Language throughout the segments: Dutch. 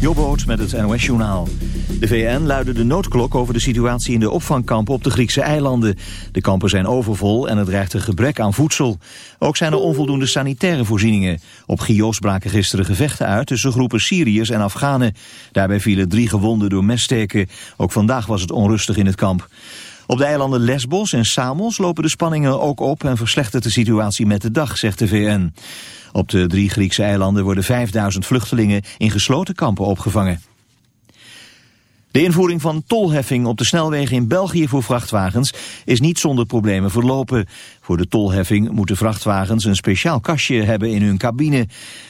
Jobboot met het NOS-journaal. De VN luidde de noodklok over de situatie in de opvangkampen op de Griekse eilanden. De kampen zijn overvol en het dreigt een gebrek aan voedsel. Ook zijn er onvoldoende sanitaire voorzieningen. Op Chios braken gisteren gevechten uit tussen groepen Syriërs en Afghanen. Daarbij vielen drie gewonden door messteken. Ook vandaag was het onrustig in het kamp. Op de eilanden Lesbos en Samos lopen de spanningen ook op en verslechtert de situatie met de dag, zegt de VN. Op de drie Griekse eilanden worden 5000 vluchtelingen in gesloten kampen opgevangen. De invoering van tolheffing op de snelwegen in België voor vrachtwagens is niet zonder problemen verlopen. Voor de tolheffing moeten vrachtwagens een speciaal kastje hebben in hun cabine.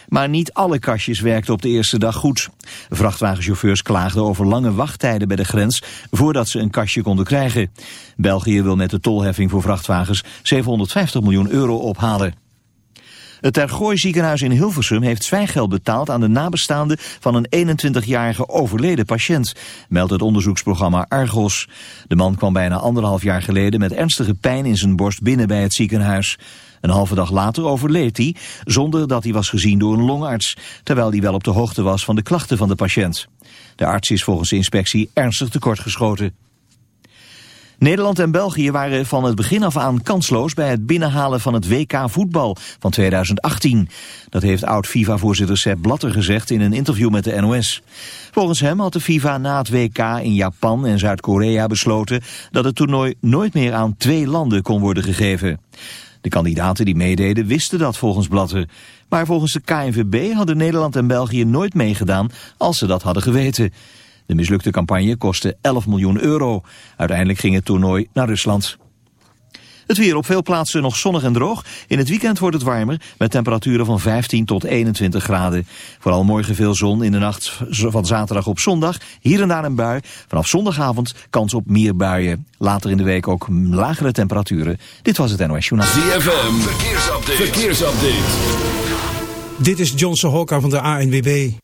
Maar niet alle kastjes werkten op de eerste dag goed. Vrachtwagenchauffeurs klaagden over lange wachttijden bij de grens voordat ze een kastje konden krijgen. België wil met de tolheffing voor vrachtwagens 750 miljoen euro ophalen. Het Tergooi ziekenhuis in Hilversum heeft zwijgeld betaald aan de nabestaanden van een 21-jarige overleden patiënt, meldt het onderzoeksprogramma Argos. De man kwam bijna anderhalf jaar geleden met ernstige pijn in zijn borst binnen bij het ziekenhuis. Een halve dag later overleed hij, zonder dat hij was gezien door een longarts, terwijl hij wel op de hoogte was van de klachten van de patiënt. De arts is volgens de inspectie ernstig tekortgeschoten. Nederland en België waren van het begin af aan kansloos bij het binnenhalen van het WK voetbal van 2018. Dat heeft oud-FIFA-voorzitter Sepp Blatter gezegd in een interview met de NOS. Volgens hem had de FIFA na het WK in Japan en Zuid-Korea besloten dat het toernooi nooit meer aan twee landen kon worden gegeven. De kandidaten die meededen wisten dat volgens Blatter. Maar volgens de KNVB hadden Nederland en België nooit meegedaan als ze dat hadden geweten. De mislukte campagne kostte 11 miljoen euro. Uiteindelijk ging het toernooi naar Rusland. Het weer op veel plaatsen nog zonnig en droog. In het weekend wordt het warmer met temperaturen van 15 tot 21 graden. Vooral morgen veel zon in de nacht van zaterdag op zondag. Hier en daar een bui. Vanaf zondagavond kans op meer buien. Later in de week ook lagere temperaturen. Dit was het NOS Journaal. ZFM, verkeersupdate. verkeersupdate. Dit is Johnson Hokka van de ANWB.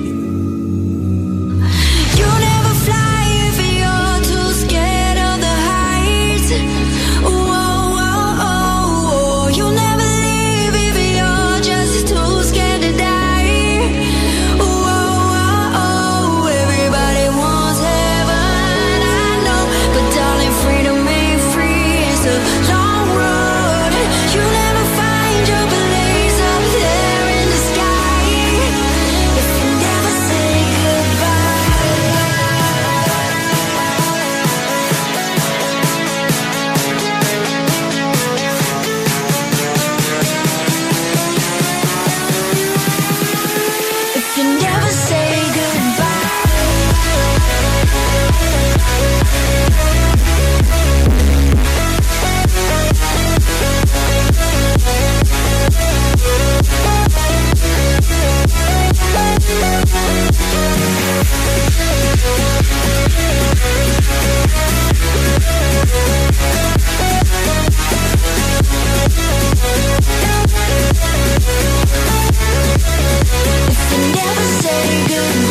If you never say goodbye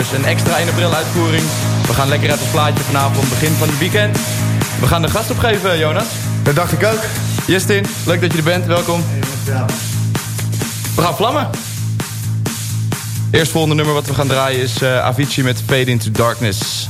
Beachmasters, een extra 1 april uitvoering. We gaan lekker uit het plaatje vanavond, begin van het weekend. We gaan de gast opgeven, Jonas. Dat dacht ik ook. Justin, leuk dat je er bent, welkom. We gaan vlammen. Eerst volgende nummer wat we gaan draaien is eh, Avicii met Fade Into Darkness.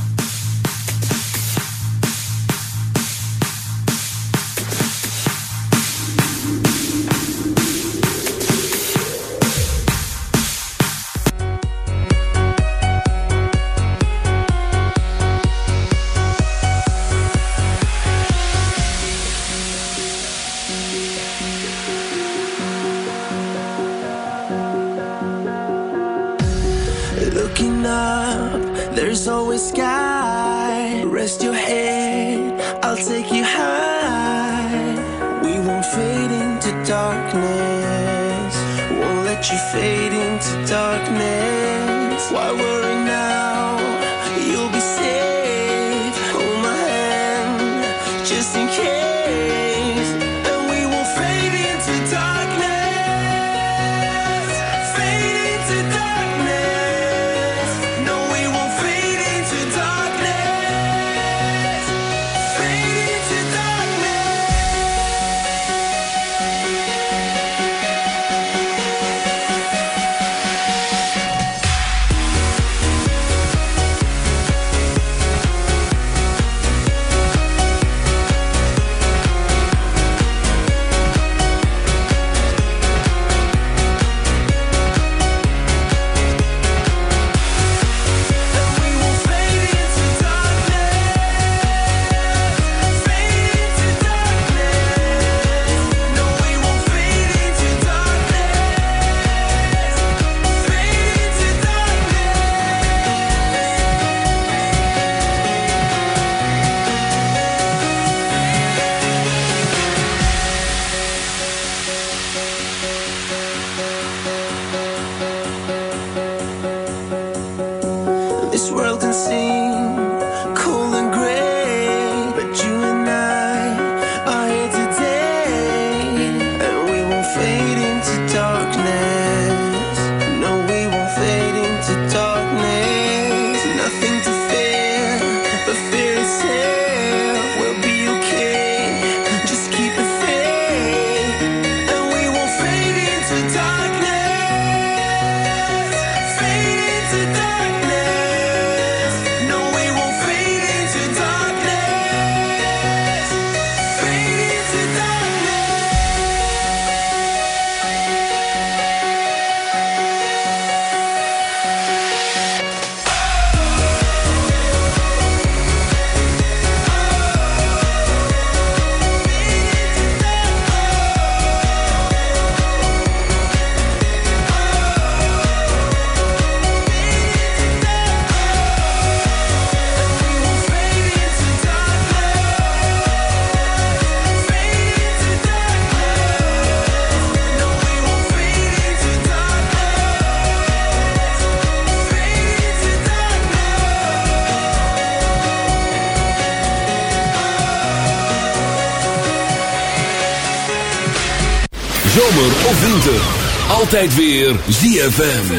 Zomer of winter. Altijd weer ZFM.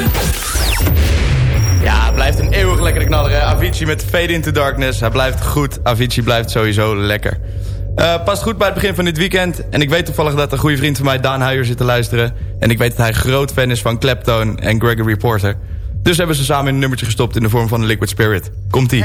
Ja, het blijft een eeuwig lekkere knaller. hè. Avicii met Fade Into Darkness. Hij blijft goed. Avicii blijft sowieso lekker. Eh, past goed bij het begin van dit weekend. En ik weet toevallig dat een goede vriend van mij, Daan Huijer, zit te luisteren. En ik weet dat hij groot fan is van Clapton en Gregory Porter. Dus hebben ze samen in een nummertje gestopt in de vorm van Liquid Spirit. Komt-ie.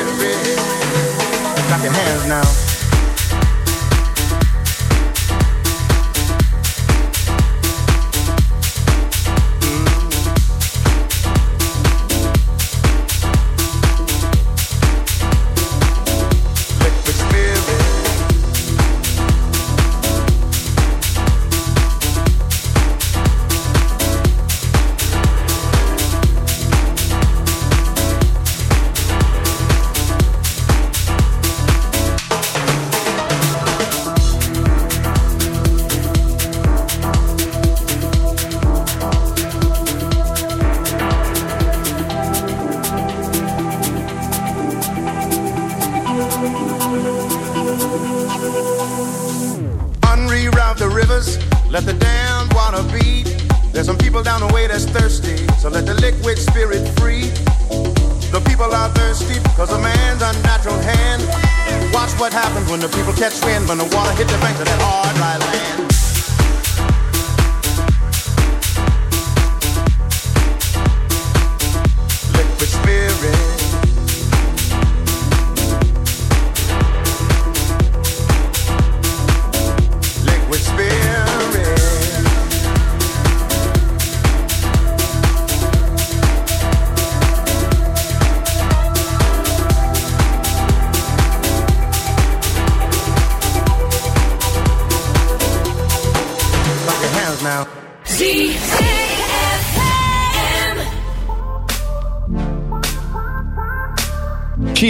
clap your hands now.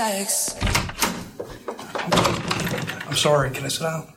sex. I'm sorry, can I sit down?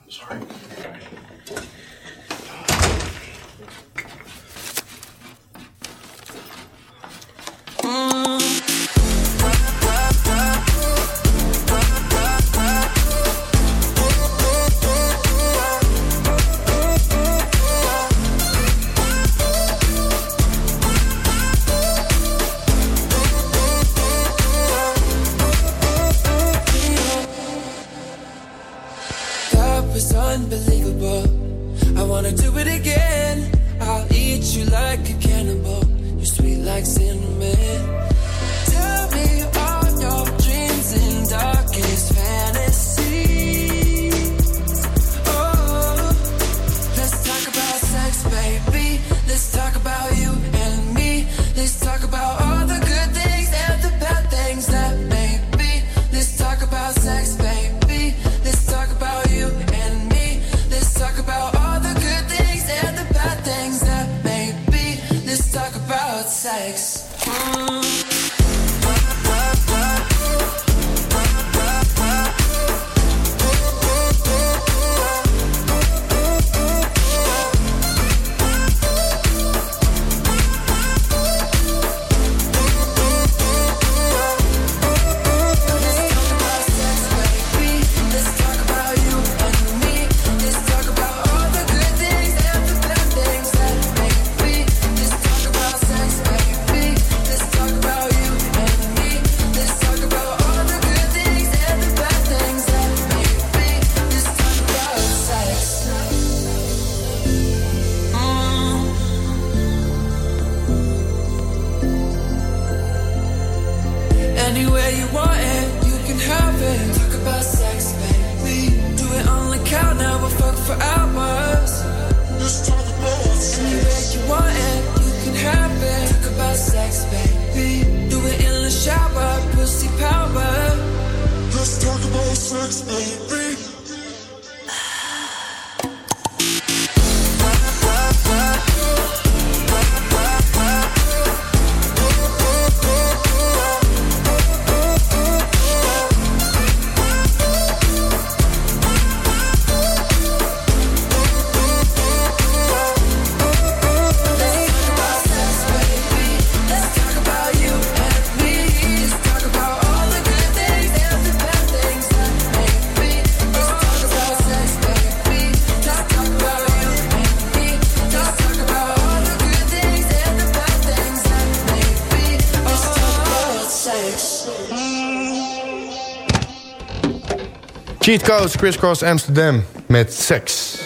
Cheat Codes, Crisscross Amsterdam met Sex.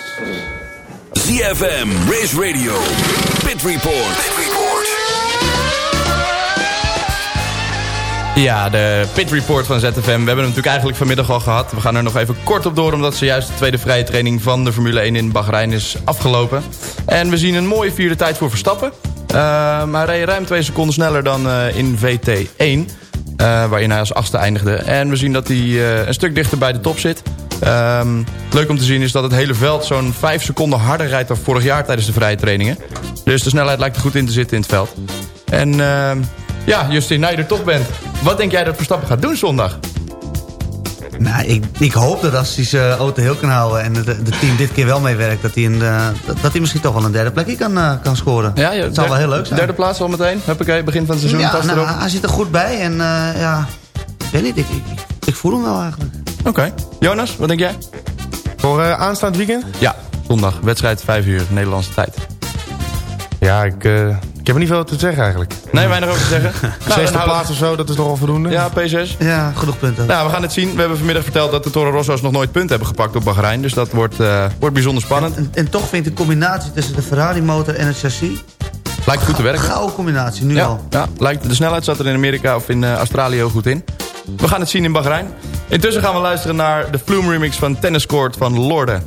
ZFM, Race Radio, Pit Report. Ja, de pit report van ZFM. We hebben hem natuurlijk eigenlijk vanmiddag al gehad. We gaan er nog even kort op door... omdat zojuist de tweede vrije training van de Formule 1 in Bahrein is afgelopen. En we zien een mooie vierde tijd voor Verstappen. Uh, maar hij reed ruim twee seconden sneller dan uh, in VT1. Uh, waarin hij als achtste eindigde. En we zien dat hij uh, een stuk dichter bij de top zit. Um, leuk om te zien is dat het hele veld zo'n 5 seconden harder rijdt dan vorig jaar tijdens de vrije trainingen. Dus de snelheid lijkt er goed in te zitten in het veld. En uh, ja, Justin, nou je er toch bent. Wat denk jij dat Verstappen gaat doen zondag? Nou, ik, ik hoop dat als hij zijn auto heel kan houden... en het team dit keer wel meewerkt... dat hij, een, uh, dat hij misschien toch wel een derde plekje kan, uh, kan scoren. Ja, ja, het zou wel heel leuk zijn. Derde plaats al meteen? Huppakee, begin van het seizoen, ja, nou, erop. hij zit er goed bij en uh, ja... Ik weet niet, ik, ik, ik voel hem wel eigenlijk. Oké. Okay. Jonas, wat denk jij? Voor aanstaand weekend? Ja, zondag. Wedstrijd 5 uur, Nederlandse tijd. Ja, ik, uh, ik heb er niet veel te zeggen eigenlijk. Nee, weinig over te zeggen. nou, Zesde plaats of zo, dat is toch al voldoende? Ja, P6. Ja, genoeg punten. Nou, we gaan het zien. We hebben vanmiddag verteld dat de Toro Rosso's nog nooit punten hebben gepakt op Bahrein. Dus dat wordt, uh, wordt bijzonder spannend. En, en, en, toch vind ik de combinatie tussen de Ferrari motor en het chassis... Lijkt goed te werken. Gouden combinatie, nu ja, al. Ja, lijkt, de snelheid zat er in Amerika of in uh, Australië heel goed in. We gaan het zien in Bahrein. Intussen gaan we luisteren naar de Flume remix van Tennis Court van Lorde.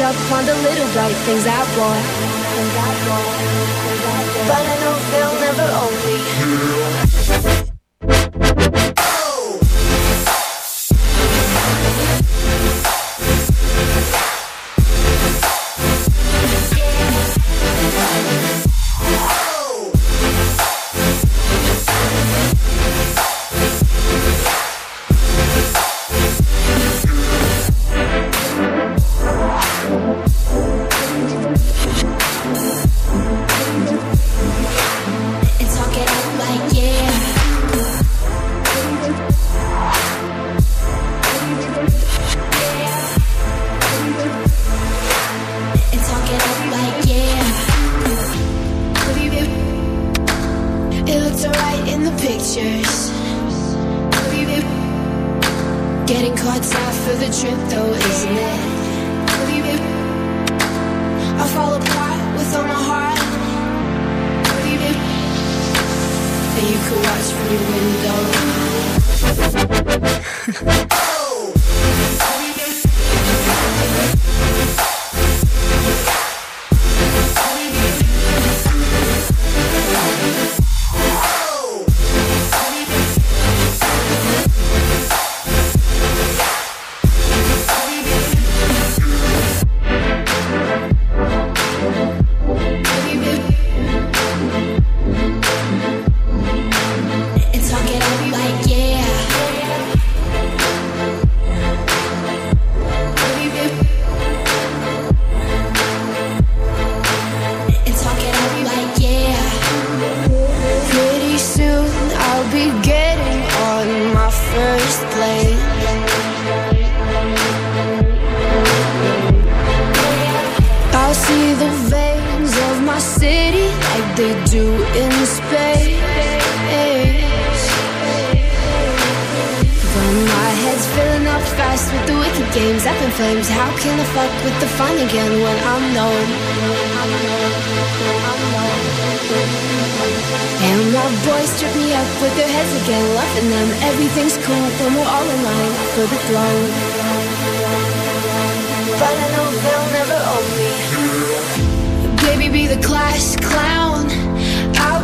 Up on the little bright things I want. But I know they'll never own me.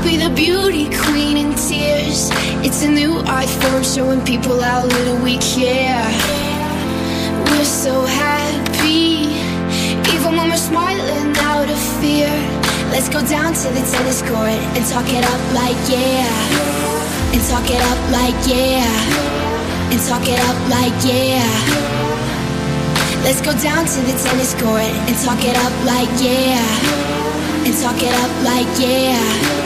Be the beauty queen in tears. It's a new art form showing people how little we care. We're so happy, even when we're smiling out of fear. Let's go down to the tennis court and talk it up like yeah. And talk it up like yeah. And talk it up like yeah. Let's go down to the tennis court and talk it up like yeah. And talk it up like yeah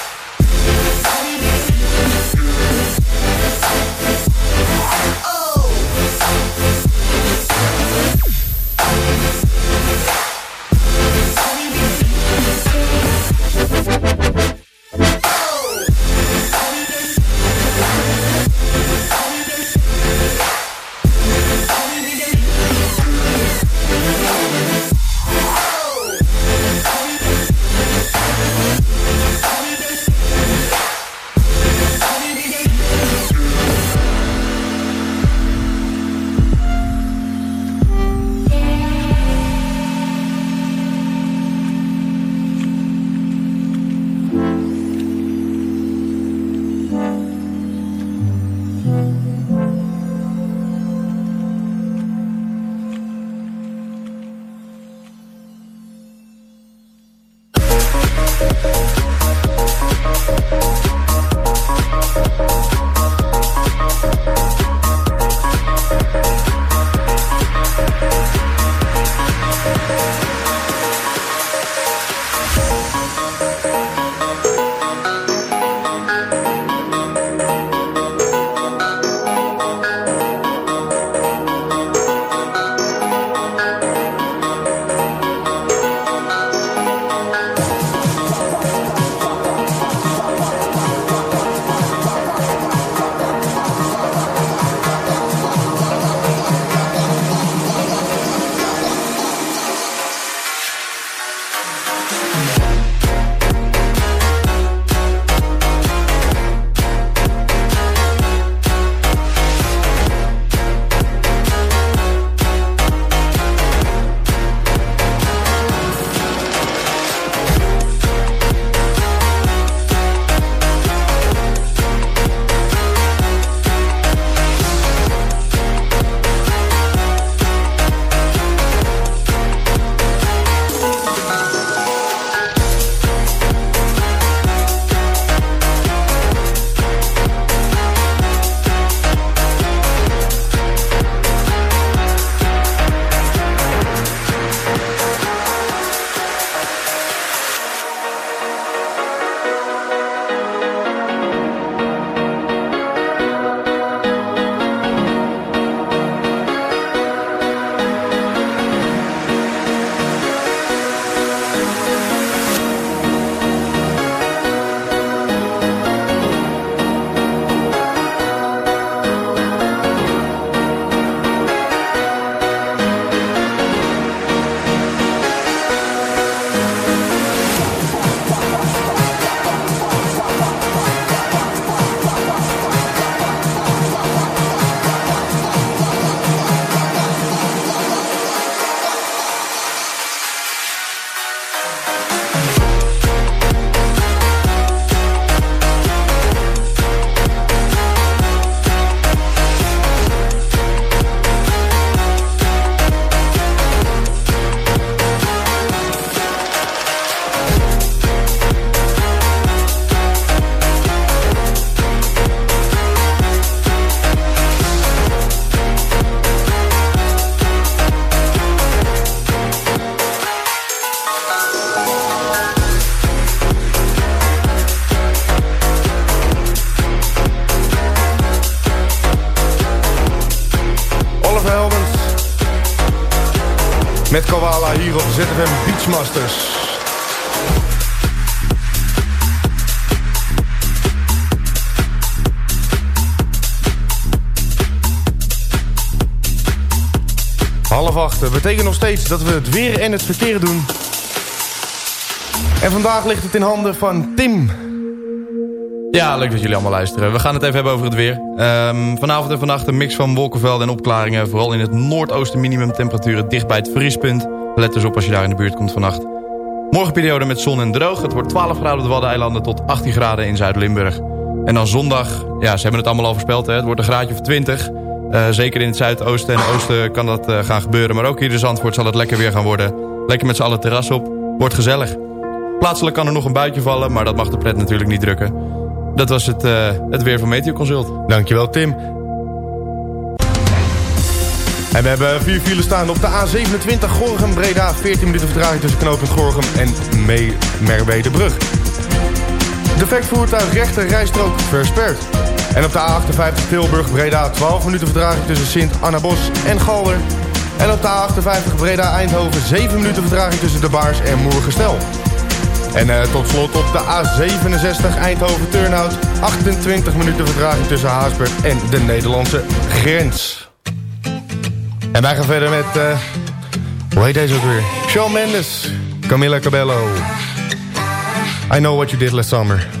Dat we het weer en het verkeer doen. En vandaag ligt het in handen van Tim. Ja, leuk dat jullie allemaal luisteren. We gaan het even hebben over het weer. Ehm, vanavond en vannacht een mix van wolkenvelden en opklaringen. Vooral in het noordoosten minimumtemperaturen dicht bij het vriespunt. Let dus op als je daar in de buurt komt vannacht. Morgen periode met zon en droog. Het wordt 12 graden op de Waddeneilanden tot 18 graden in Zuid-Limburg. En dan zondag, ja, ze hebben het allemaal al voorspeld. Hè. Het wordt een graadje of 20. Eh, zeker in het zuidoosten en oosten kan dat eh, gaan gebeuren. Maar ook hier in Zandvoort zal het lekker weer gaan worden. Lekker met z'n allen terras op. Wordt gezellig. Plaatselijk kan er nog een buitje vallen, maar dat mag de pret natuurlijk niet drukken. Dat was het, eh, het weer van Meteo Consult. Dankjewel Tim. En we hebben vier files staan op de A27 Gorgum-Breda. 14 minuten vertraging tussen knooppunt Gorgum en Merwede-brug. Defect voertuig rechter rijstrook versperd. En op de A58 Tilburg-Breda 12 minuten vertraging tussen Sint-Annabos en Galder. En op de A58 Breda-Eindhoven 7 minuten vertraging tussen De Baars en Moergestel. En eh, tot slot op de A67 Eindhoven-Turnhout 28 minuten vertraging tussen Haasburg en de Nederlandse grens. En wij gaan verder met, eh, hoe heet deze ook weer? Shawn Mendes, Camila Cabello. I know what you did last summer.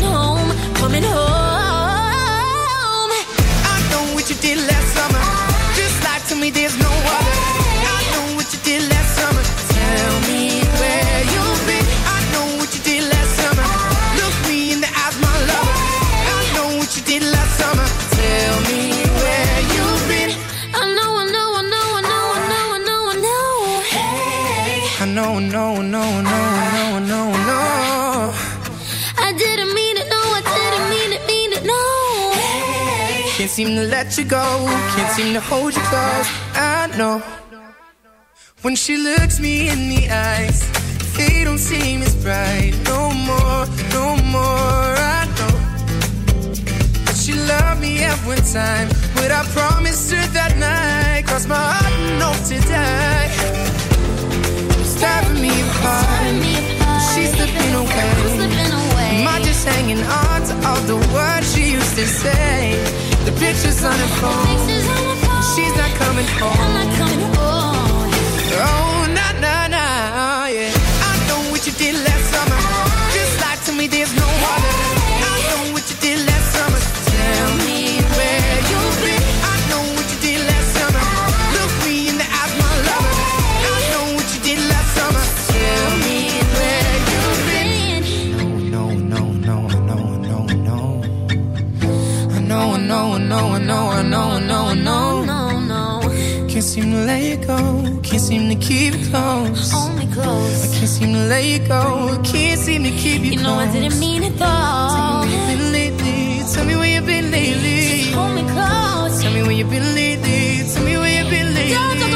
I know what you did last summer. Just to me, there's no other. I know what you did last summer. Tell me where you've been. Seem to let you go. Can't seem to hold you close. I know. When she looks me in the eyes, they don't seem as bright. No more, no more. I know. That she loved me one time. But I promised her that night. Cross my heart and hope to die. It's tearing me apart. She's slipping away. Just hanging on to all the words she used to say? The pictures on her phone. She's not coming home. Oh, nah, nah, nah, yeah. I know what you did last summer. Know, I know, I know, I know, I know, No, no, Can't seem to let you go. Can't seem to keep it close. me close. I can't seem to let you go. Can't seem to keep you, You know I didn't mean it though. Tell me where you've been lately. Tell me where you've been lately. Hold me close. Tell me where you been lately. Tell me where you been lately. Don't, don't,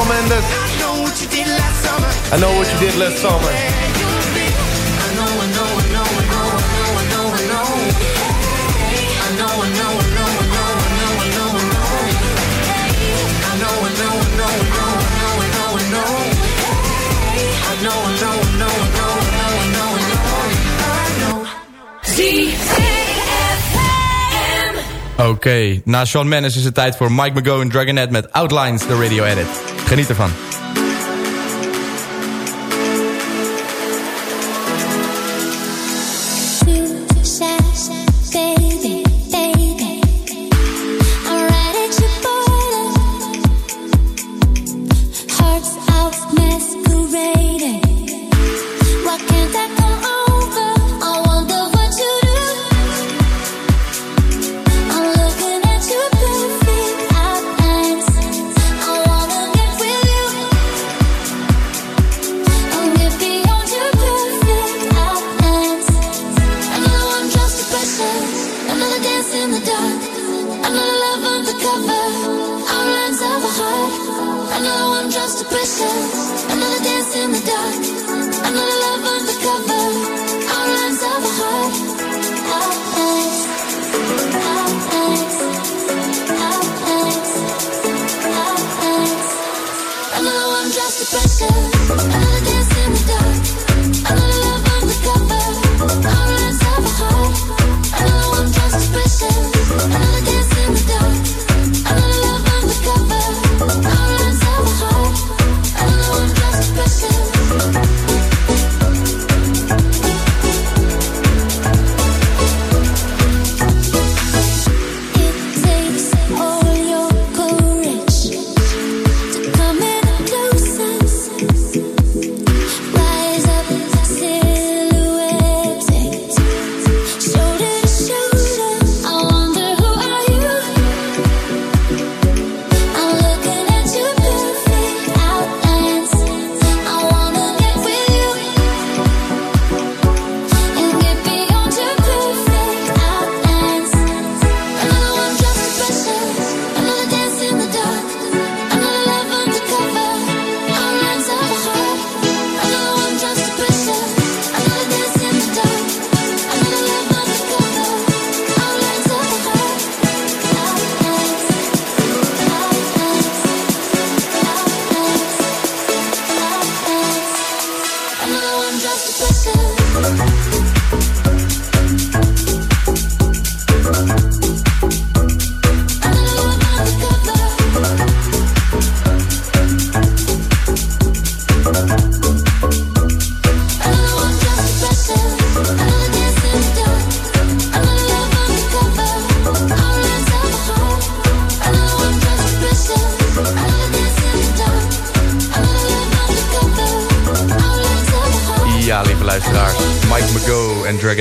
Mendes. I know what you did last summer. Oké, okay. na Sean Mendes is het tijd voor Mike McGowan Dragonette met Outlines, de radio edit. Geniet ervan.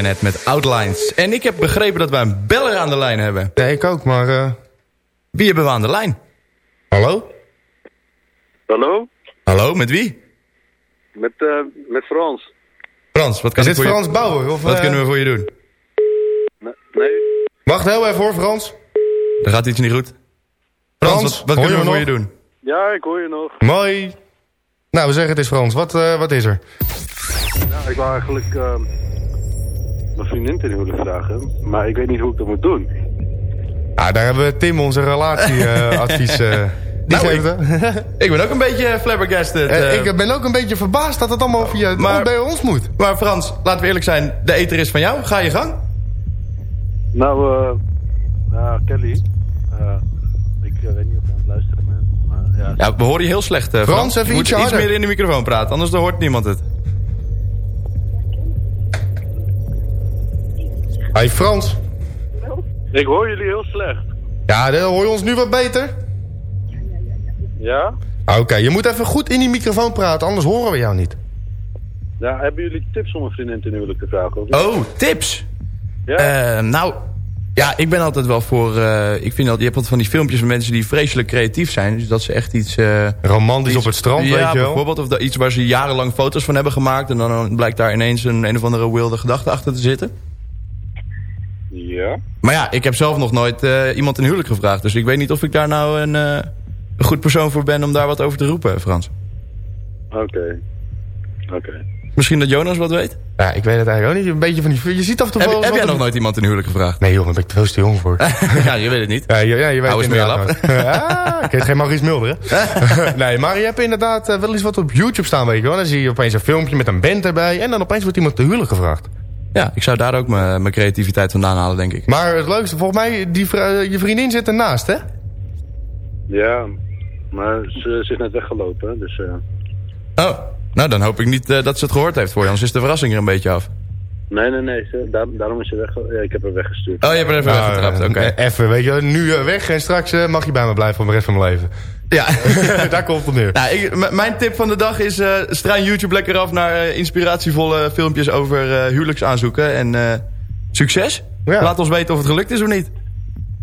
Dragonet met Outlines. En ik heb begrepen dat wij een beller aan de lijn hebben. Nee, ik ook, maar... eh, Wie hebben we aan de lijn? Hallo? Hallo? Hallo, met wie? Met, eh, met Frans. Frans, wat kan Is ik dit voor Frans je... Bauer? Of, Wat eh, kunnen we voor je doen? Nee. Wacht heel even hoor, Frans. Er gaat iets niet goed. Frans, Frans, wat, wat kunnen we je voor je nog? doen? Ja, ik hoor je nog. Mooi. Nou, we zeggen het is Frans. Wat, eh, wat is er? Ja, ik wou eigenlijk eh, mijn vriendin ten huwelijk vragen. Maar ik weet niet hoe ik dat moet doen. Ah, daar hebben we Tim, onze relatieadvies. eh die Nou, geeft het. Ik ben ook een beetje flabbergasted. Eh, eh, ik ben ook een beetje verbaasd dat het allemaal via Maar- bij ons moet. Maar Frans, laten we eerlijk zijn. De eter is van jou. Ga je gang. Nou, eh Kelly. eh, ik weet niet of je aan het luisteren bent. Maar ja, Ja, we horen je heel slecht, Frans. Frans, even je moet iets harder. meer in de microfoon praten, anders dan hoort niemand het. Hey Frans. ik hoor jullie heel slecht. Ja, dan hoor je ons nu wat beter? Ja? Ah, Oké, je moet even goed in die microfoon praten, anders horen we jou niet. Ja, hebben jullie tips om een vriendin ten huwelijk te vragen? Of niet? Oh, tips. Ja? Eh, nou, ja, ik ben altijd wel voor... eh, ik vind dat je hebt altijd van die filmpjes van mensen die vreselijk creatief zijn. Dus dat ze echt iets... eh, Romantisch iets- op het strand, ja, weet je wel. bijvoorbeeld. Of dat iets waar ze jarenlang foto's van hebben gemaakt. En dan blijkt daar ineens een, een of andere wilde gedachte achter te zitten. Ja? Maar ja, ik heb zelf nog nooit eh, iemand in huwelijk gevraagd. Dus ik weet niet of ik daar nou een, eh, een goed persoon voor ben om daar wat over te roepen, Frans. Oké. Oké. Misschien dat Jonas wat weet? Ja, ik weet het eigenlijk ook niet. Een beetje van die... Je ziet af en toe Heb, heb jij nog nooit iemand in huwelijk gevraagd? Nee joh, daar ben ik veel te jong voor. ja, je weet het niet. Ja, je, ja, je weet Hou eens inderdaad meer ah, ik heet geen Maurice Mulder, hè? nee, maar je hebt inderdaad eh, wel eens wat op YouTube staan, weet je wel. Dan zie je opeens een filmpje met een band erbij. En dan opeens wordt iemand te huwelijk gevraagd. Ja, ik zou daar ook mijn creativiteit vandaan halen, denk ik. Maar het leukste, volgens mij, die, vri- je vriendin zit ernaast, hè? Ja, maar ze, ze is net weggelopen, dus... eh, Oh, nou dan hoop ik niet eh, dat ze het gehoord heeft voor je. Anders is de verrassing er een beetje af. Nee, nee, nee, daar, daarom is ze weg. Ja, ik heb haar weggestuurd. Oh, je hebt er even Nou, weggetrapt, oké. eh, Even, weet je, nu eh, weg en straks eh, mag je bij me blijven voor de rest van mijn leven. Ja. Daar komt het neer. Nou, ik, mijn tip van de dag is... eh strijn YouTube lekker af naar eh, inspiratievolle filmpjes over eh, huwelijksaanzoeken. En eh, succes. Laat ons weten of het gelukt is of niet.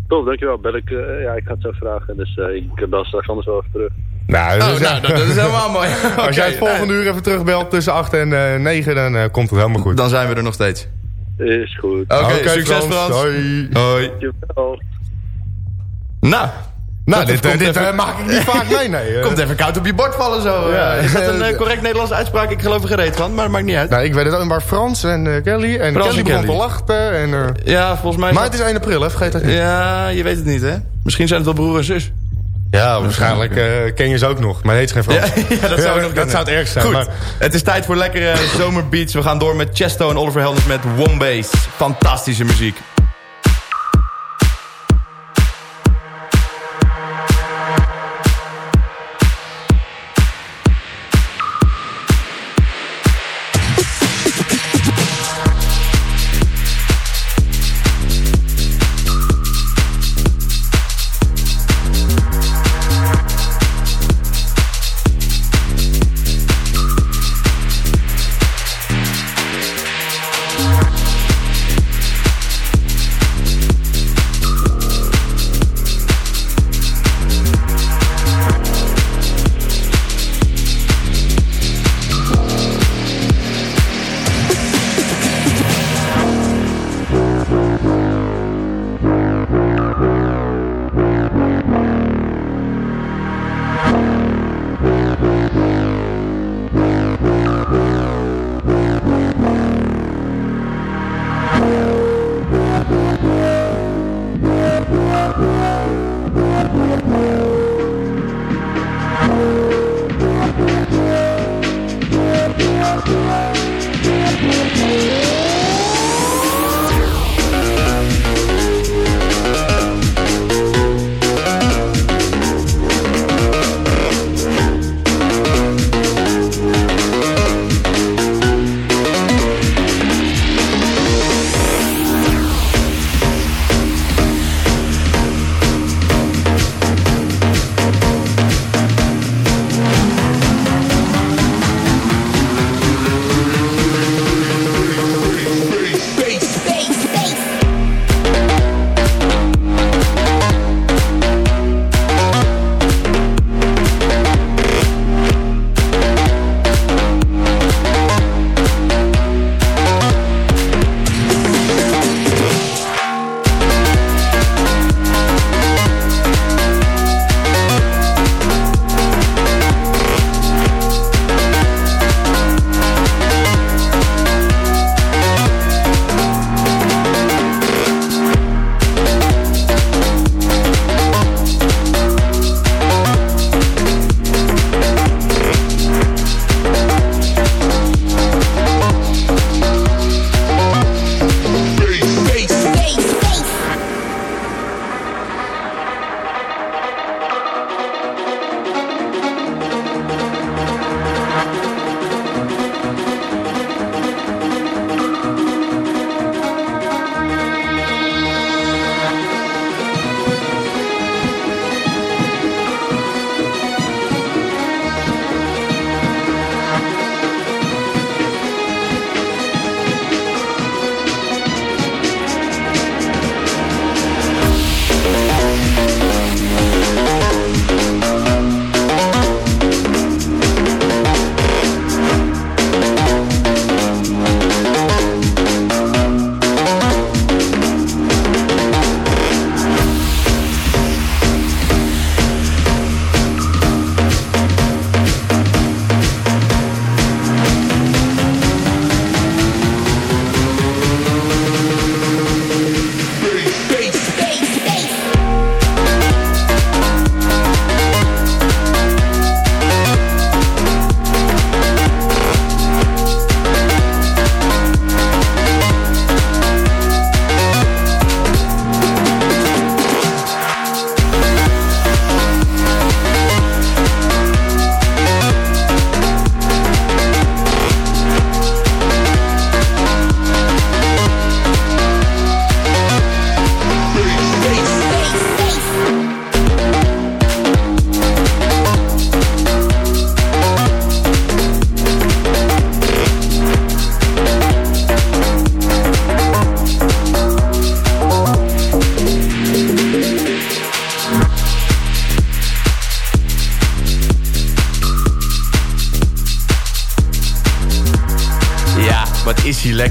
Tof, dankjewel. Bel ik, eh, ja, ik ga het zo vragen, dus eh, ik bel straks anders wel even terug. Nou, Oh, nou, dat, dat is helemaal mooi. Als jij het Oké, volgende uur even terugbelt tussen 8 en eh 9, dan eh, komt het helemaal goed. Dan zijn we er nog steeds. Is goed. Oké, succes Frans. Hoi. Hoi. Dankjewel. Nou. Nou, dat dit, komt dit even- eh, maak ik niet vaak mee, nee. Komt even koud op je bord vallen zo. Ja. Is dat een correct Nederlandse uitspraak? Ik geloof er gereed van, maar dat maakt niet uit. Nou, ik weet het ook, maar Frans en Kelly. En Frans Kelly begon te lachen. En, eh, Ja, volgens mij... maar het is 1 april, hè? Vergeet dat niet. Ja, je weet het niet, hè? Misschien zijn het wel broer en zus. Ja, waarschijnlijk eh, ken je ze ook nog. Maar heet geen Frans. Ja, ja, dat zou, nog dat zou het ergst zijn. Goed, Maar, het is tijd voor lekkere zomerbeats. We gaan door met Chesto en Oliver Heldens met Wombase. Fantastische muziek.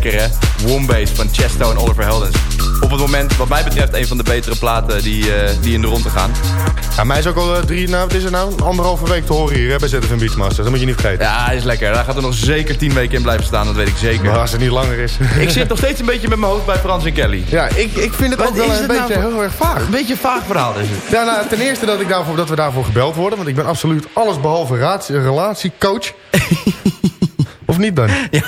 Is hij lekker, hè? Wombase van Chesto en Oliver Heldens. Op het moment, wat mij betreft, een van de betere platen die, eh, die in de ronde gaan. Ja, mij is ook al eh, drie, nou, wat is het nou? Anderhalve week te horen hier hè, bij ZFM Beachmasters. Dat moet je niet vergeten. Ja, is lekker. Daar gaat er nog zeker tien weken in blijven staan, dat weet ik zeker. Maar als het niet langer is. Ik zit nog steeds een beetje met mijn hoofd bij Frans en Kelly. Ja, ik, ik vind het Wat ook wel een beetje nou heel erg vaag. Een beetje vaag verhaal is het. Ja, nou, ten eerste dat, ik daarvoor, dat we daarvoor gebeld worden. Want ik ben absoluut alles behalve raad- relatiecoach. of niet dan? Ja,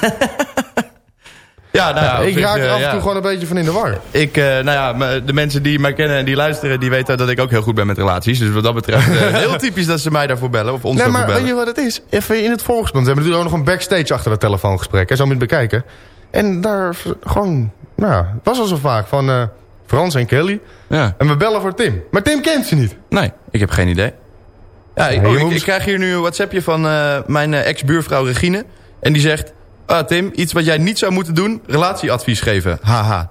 nou ja, op ik raak er eh, af en ja. toe gewoon een beetje van in de war. Ik, eh, nou ja, de mensen die mij kennen en die luisteren, die weten dat ik ook heel goed ben met relaties. Dus wat dat betreft, eh, heel typisch dat ze mij daarvoor bellen of ons Nee, maar weet bellen. je wat het is? Even in het volgespan. We hebben natuurlijk ook nog een backstage achter het telefoongesprek. Hè, zo moet je bekijken. En daar gewoon, nou, het was al zo vaak van eh, Frans en Kelly. Ja. En we bellen voor Tim. Maar Tim kent ze niet. Nee, ik heb geen idee. Ja, ik, oh, ik, krijg hier nu een WhatsAppje van mijn ex-buurvrouw Regine. En die zegt, ah, Tim, iets wat jij niet zou moeten doen, relatieadvies geven. Haha.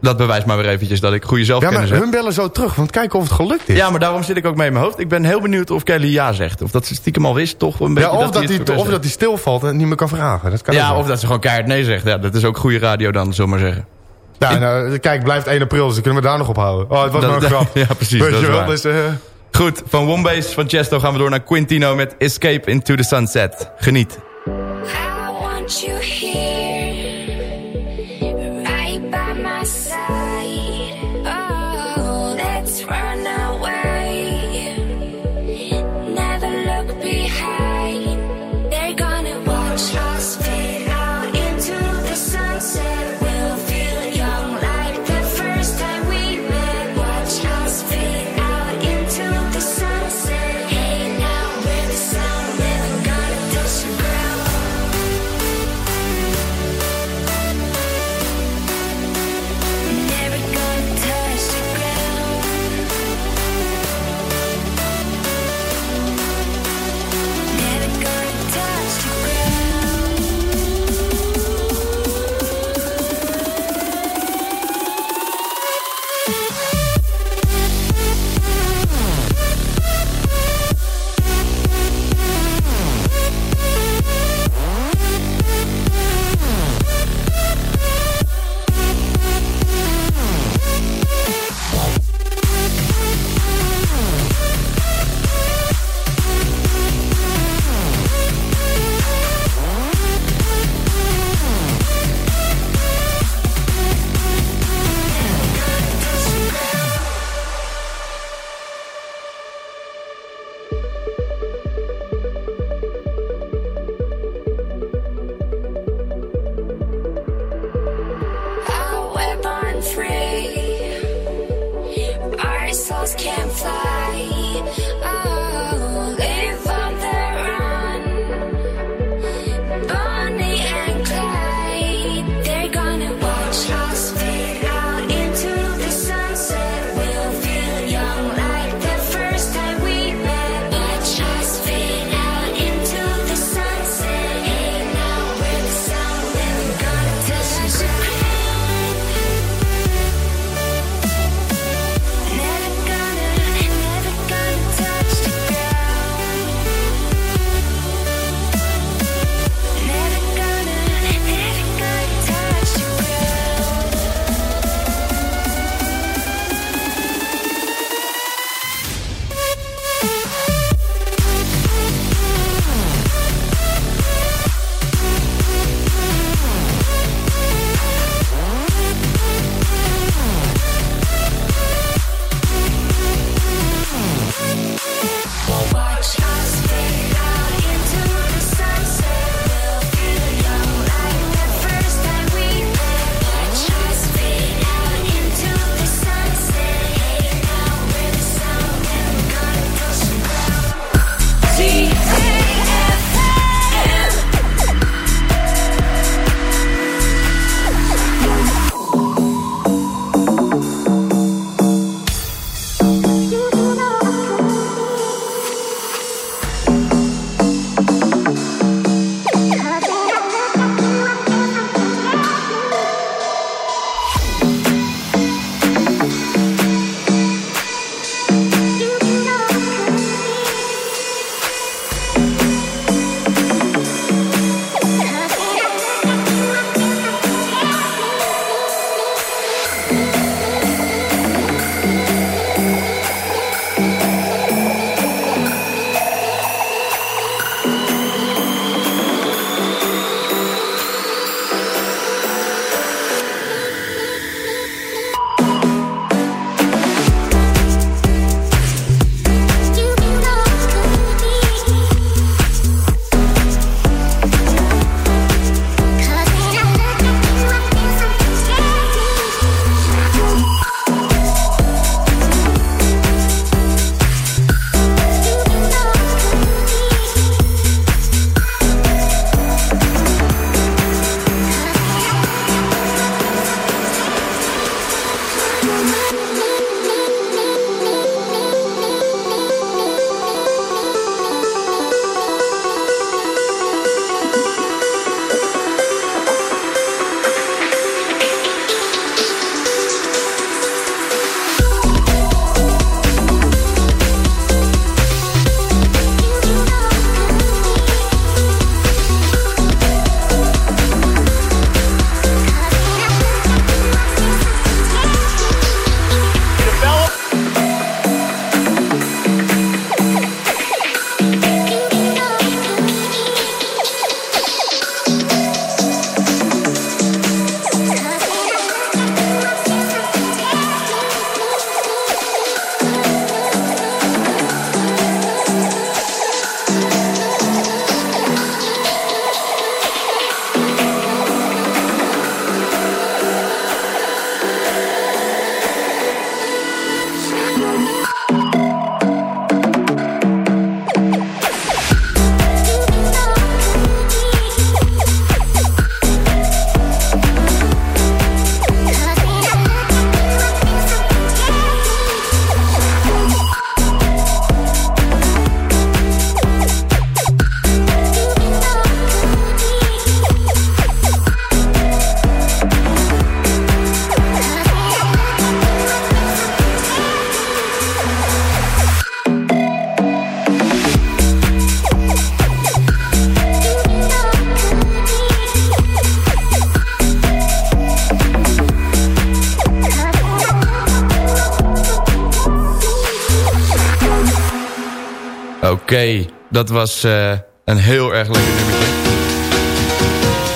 Dat bewijst maar weer eventjes dat ik goede Ja, maar zelfkennis heb. hun bellen zo terug. Want kijken of het gelukt is. Ja, maar daarom zit ik ook mee in mijn hoofd. Ik ben heel benieuwd of Kelly ja zegt. Of dat ze stiekem al wist, toch een beetje Ja, of dat hij of dat hij stilvalt en het niet meer kan vragen. Dat kan Ja, wel. of dat ze gewoon keihard nee zegt. Ja, dat is ook goede radio dan, zullen we maar zeggen. Ja, nou, kijk, blijft 1 april, dus dan kunnen we daar nog op houden. Oh, het was Dat- maar een grap. Ja, precies. Weet dat je wel, dus... eh, Goed, van Wombase van Chesto gaan we door naar Quintino met Escape into the Sunset. Geniet. Want you here, Oké, dat was eh, een heel erg lekker nummertje.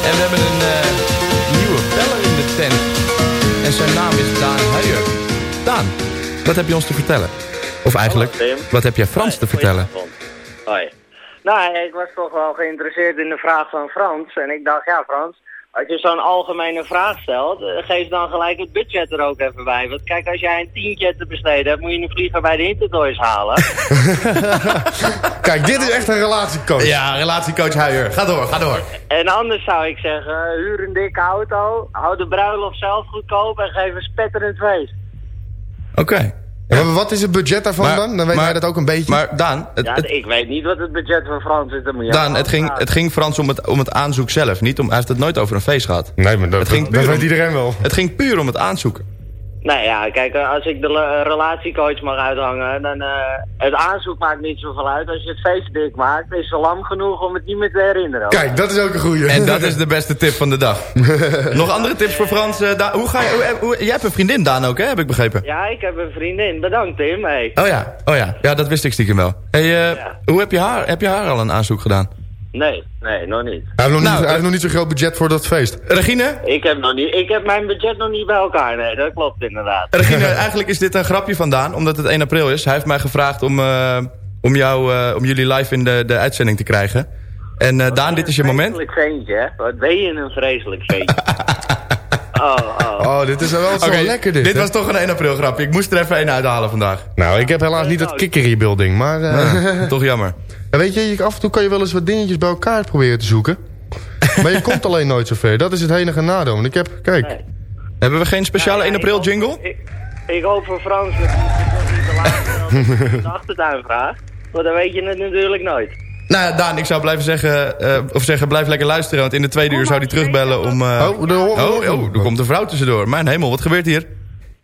En we hebben een eh, nieuwe beller in de tent. En zijn naam is Daan Huijer. Daan, wat heb je ons te vertellen? Of eigenlijk, Hallo, wat heb jij Frans te vertellen? Hoi. Nou, ik was toch wel geïnteresseerd in de vraag van Frans. En ik dacht, ja Frans, als je zo'n algemene vraag stelt, eh, geef dan gelijk het budget er ook even bij. Want kijk, als jij een tientje te besteden hebt, moet je een vlieger bij de Intertoys halen. Kijk, dit is echt een relatiecoach. Ja, relatiecoach Huijer. Ga door, ga door. en anders zou ik zeggen, huur een dikke auto, hou de bruiloft zelf goedkoop en geef een spetterend feest. Oké. Ja, maar wat is het budget daarvan Maar- dan? Dan weet maar- jij dat ook een beetje. Maar Daan, het, Ja, het- ik weet niet wat het budget van Frans is, dan Daan, aan het, ging, het ging Frans om het, om het aanzoek zelf. Niet om, hij heeft het nooit over een feest gehad. nee, maar dat, Het ging dat, weet iedereen wel. Het ging puur om het aanzoeken. Nou ja, kijk, eh, als ik de relatiecoach mag uithangen, dan uh, het aanzoek maakt niet zoveel uit. Als je het feest dik maakt, is ze lam genoeg om het niet meer te herinneren. Kijk, dat is ook een goeie. En dat is de beste tip van de dag. Nog andere tips voor Frans? Eh, Daan, hoe ga je, hoe, hoe- jij hebt een vriendin, Daan, ook, hè? Heb ik begrepen. Ja, ik heb een vriendin. Bedankt, Tim. Hey. Oh ja, oh ja. Ja, dat wist ik stiekem wel. Hey, eh, Ja. hoe heb je, haar, heb je haar al een aanzoek gedaan? Nee, nee, nog niet. Hij heeft nog, Nou, niet, hij eh, heeft nog niet zo'n groot budget voor dat feest. Regine? Ik heb, nog niet. ik heb mijn budget nog niet bij elkaar. Nee, dat klopt inderdaad. Regine, eigenlijk is dit een grapje van Daan, omdat het 1 april is. Hij heeft mij gevraagd om, eh, om, jou, eh, om jullie live in de, de uitzending te krijgen. En eh, Daan, dit is je moment. Vreselijk ventje, hè? Wat ben je een vreselijk ventje. oh, oh. Oh, dit is wel zo lekker dit. dit hè? was toch een 1 april grapje. Ik moest er even één uithalen vandaag. Nou, ik heb helaas niet dat kikkerie building, maar... eh, toch jammer. Ja, weet je, je- af en toe kan je wel eens wat dingetjes bij elkaar proberen te zoeken. Maar je komt alleen nooit zo ver. Dat is het enige nadeel. Want ik heb, kijk... Nee. Hebben we geen speciale Ja, ja, 1 april ik hoop- jingle? Ik, ik hoop voor Frans dat hij niet te de achtertuin vraag. Want dan weet je het natuurlijk nooit. Nou ja, Daan, ik zou blijven zeggen, eh, of zeggen, blijf lekker luisteren. Want in de tweede uur zou hij terugbellen om... eh, Oh, de horen oh, oh, er komt een vrouw tussendoor. Mijn hemel, wat gebeurt hier?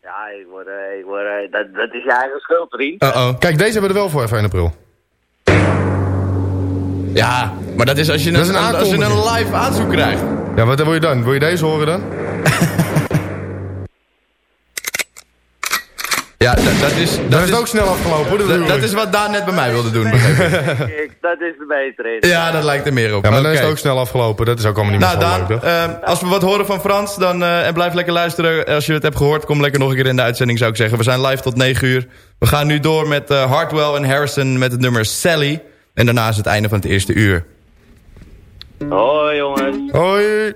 Ja, ik word, eh, ik word, dat, dat is je eigen schuld, vriend. Uh-oh. Kijk, deze hebben we er wel voor even 1 april. Ja, maar dat is als je Dat een, een als je een live aanzoek krijgt. Ja, wat wil je dan? Wil je deze horen dan? Ja, dat, dat is... Dat, Dat is ook snel afgelopen, hoor. dat, is wat Daan net bij mij wilde doen. dat is de betere. Ja, dat lijkt er meer op. Ja, maar dan is het ook snel afgelopen. Dat is ook allemaal niet Nou meer zo Daan, leuk, toch? eh, als we wat horen van Frans, dan, eh, en blijf lekker luisteren. Als je het hebt gehoord, kom lekker nog een keer in de uitzending, zou ik zeggen. We zijn live tot 9 uur. We gaan nu door met eh, Hardwell en Harrison met het nummer Sally. En daarna is het einde van het eerste uur. Hoi jongens. Hoi.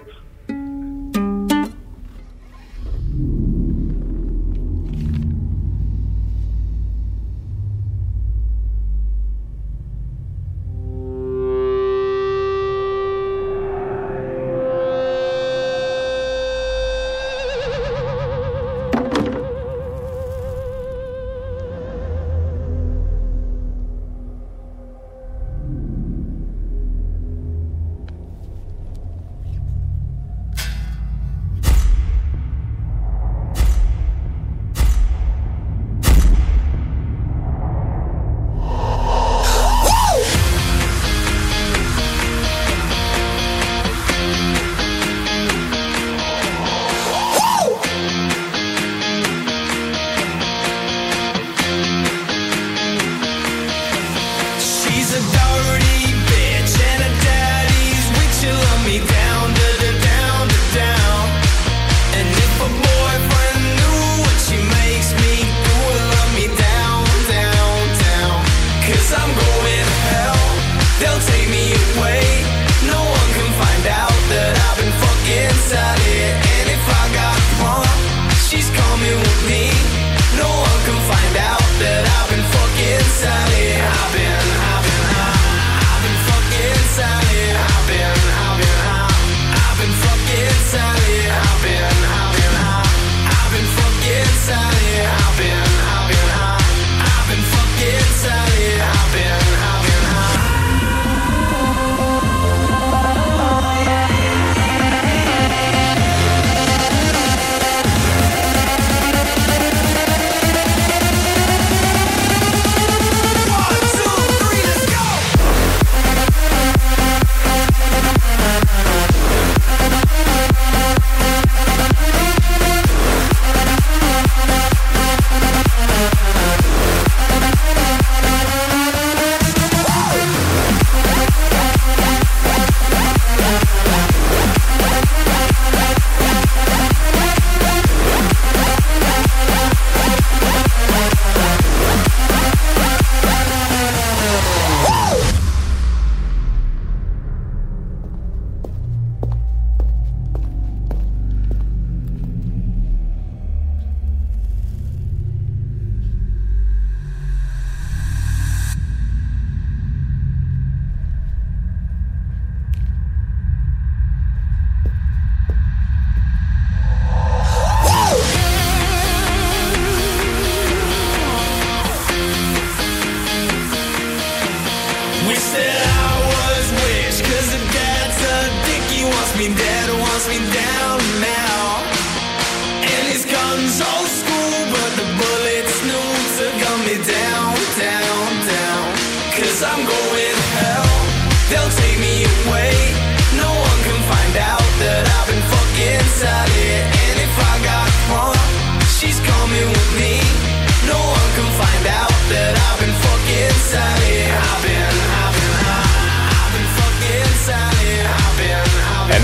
Cause I'm going to hell. They'll take me away.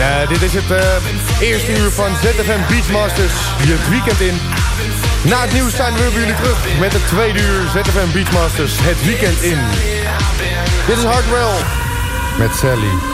Eh, dit is het eh, eerste uur van ZFM Beachmasters. Het weekend in. Na het nieuws zijn we bij jullie terug met het tweede uur ZFM Beachmasters. Het weekend in. Dit is Hardwell met Sally.